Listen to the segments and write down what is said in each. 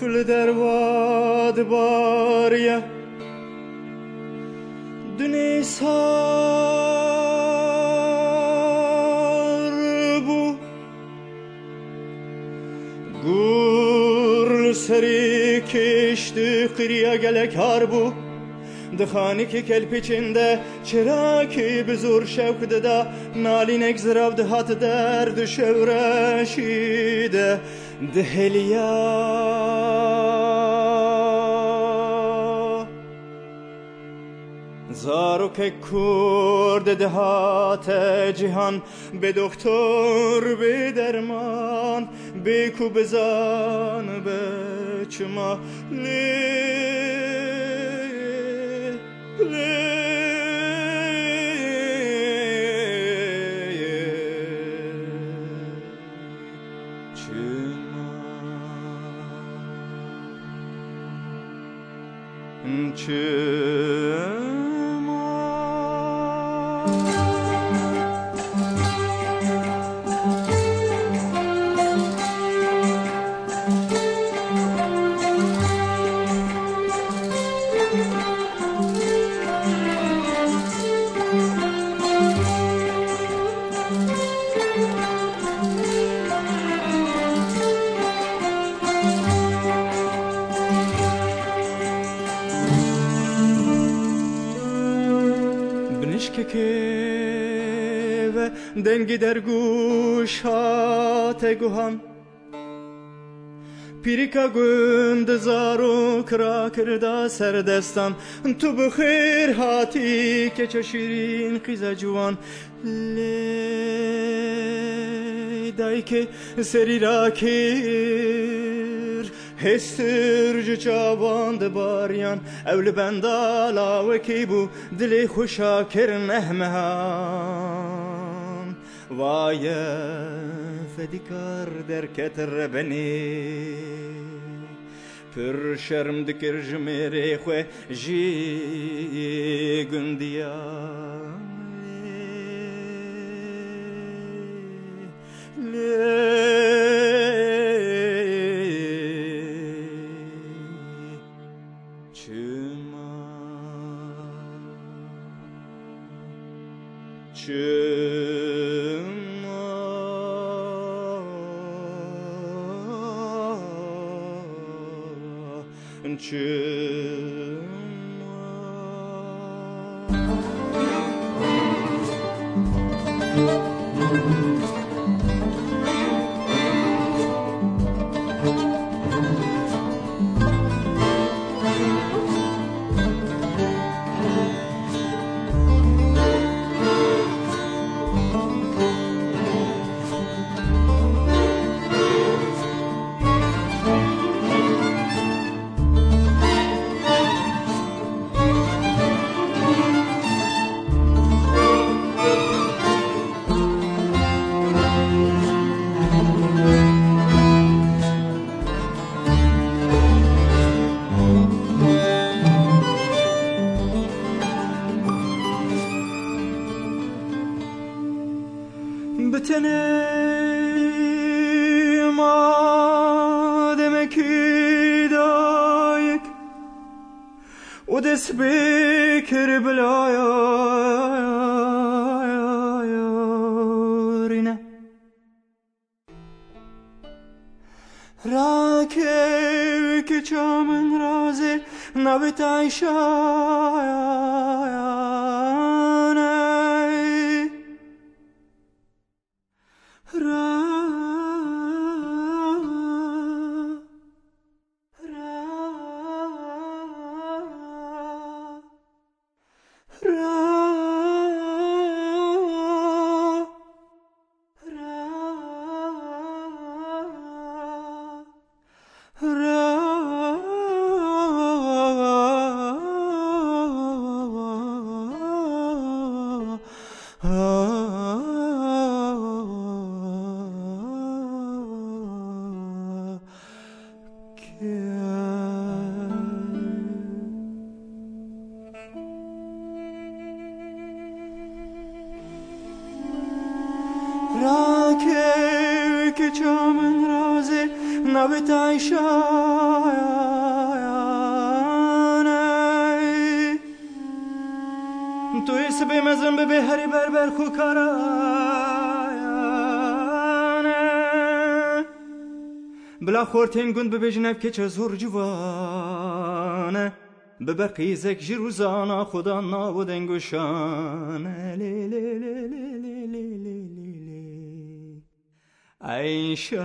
بفل در واد باریا دنی سار بو گور سری کشتی قریا گلک هار بو دخانی که کل پیچنده چرا که به زور شوک داده نالینک زراب دهات درد شورشیده دهلیا زارو که کرد دهات جهان به دکتر به درمان به کو بزان به چما لی saçıma و دنگی در گوش هات گوهان. پیریکا گند زارو کرا کردا سردستان تو بخیر هاتی که چه شیرین قیزا جوان. لی دای که سری را کر هستر جوان باریان اول بندا وکی بو دلی خوشا کرن احمهان وای فدیکار در کتر بنی پر شرم دکر جمیره خو جی 绝望 گندیا ودس بكر بلايرنا راكب كشامن رازي نبت عيشانا را که چامن رازه نبتای شایانه. توی سبه مزم به بهری بربر خوکارانه بلا خورتین گند ببیجنب که چه زور جوانه. به بر قیزک جی روزانا خدا لی لی لی لی لی لی لی لی. 哀伤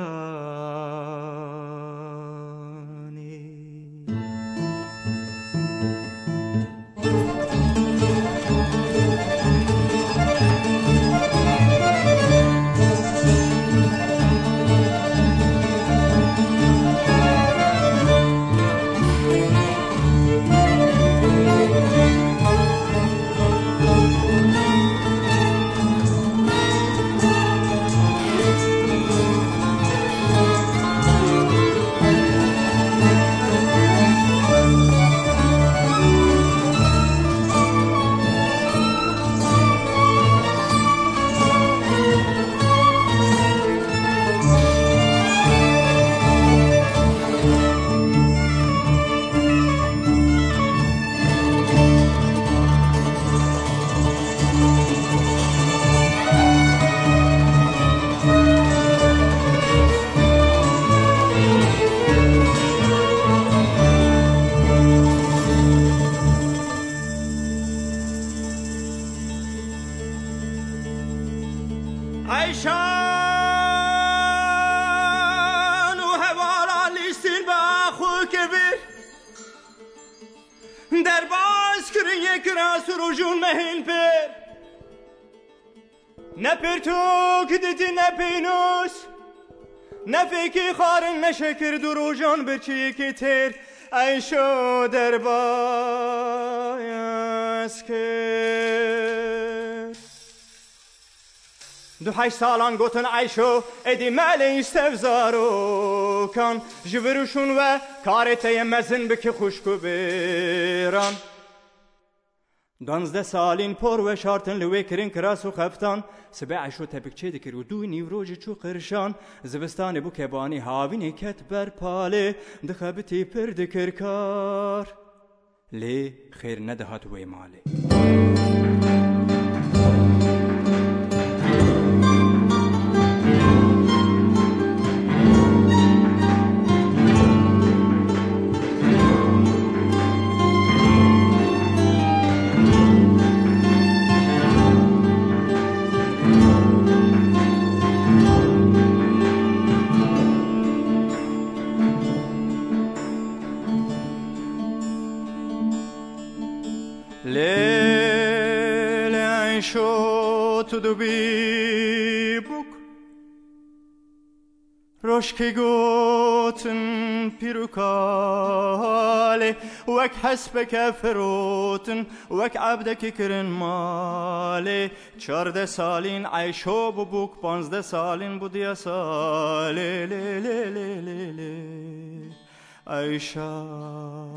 rojun mehin per Ne per tok dedi ne peynus Ne feki xarın ne şekir du rojun bir çiğ kitir Ey şo derbayas kir دو هشت سالان گوتن عیشو ادی مل استفزارو کن جوروشون و کارته مزن بکی خوشکو بیران دانزده سالین پر و شارتن لوی کرین کراس و خفتان سبع عشو تبکچه دکر و دوی نیوروج چو قرشان زوستان بو کبانی هاوینی کت بر پاله دخبتی پر دکر کار لی خیر ندهات وی ماله روشکی گوتن پیروکاله وک حسبك فروتن وک عبدك کرن ماله چارده سالین عیشو ببوک پانزده سالین بودیا ساله لی لی لی لی لی عیشانی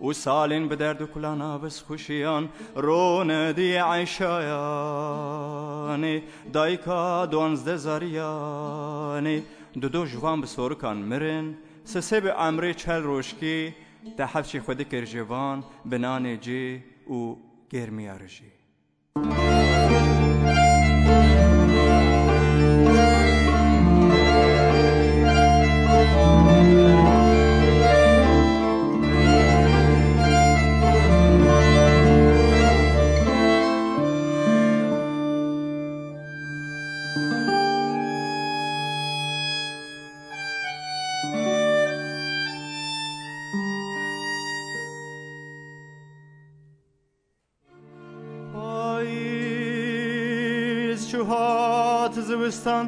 وصالين بدرد كلانا بس خوشیان رون دي عشاياني دايكا دونزده دو دو جوان بسرکان مرن. به امری چل روشكي تحفش جوان. به بناني جی و گرمیارجی ستان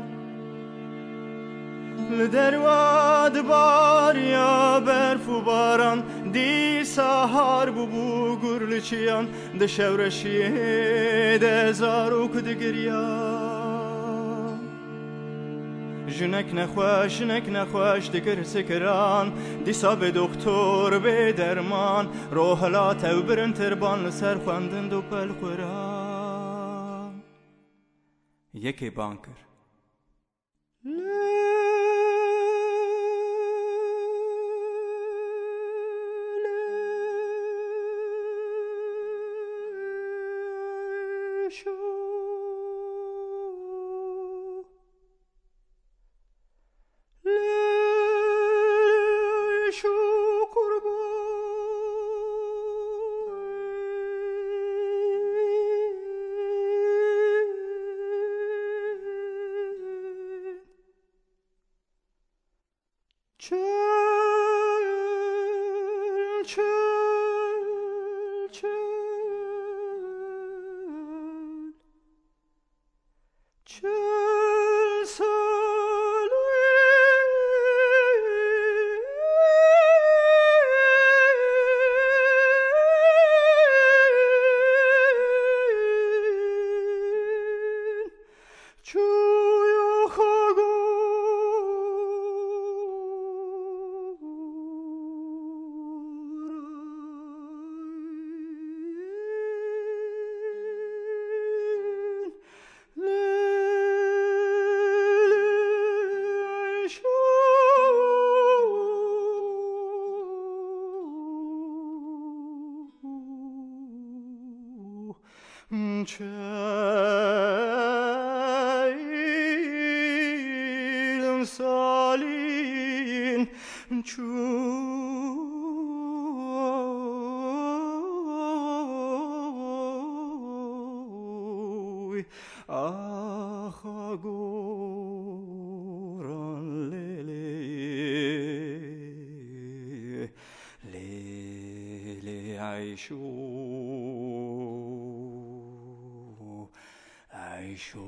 لدر واد بار یا برف و باران دی سهار بو بو گرل چیان ده شورشی ده زار و کد گریان. جنک نخوش جنک نخوش ده سکران دی سا به دکتور به درمان روح لا تو برن تربان لسر خواندن دو پل خوران. یکی بانکر. No. ой, ах, агоран леле, леле айшу, айшу.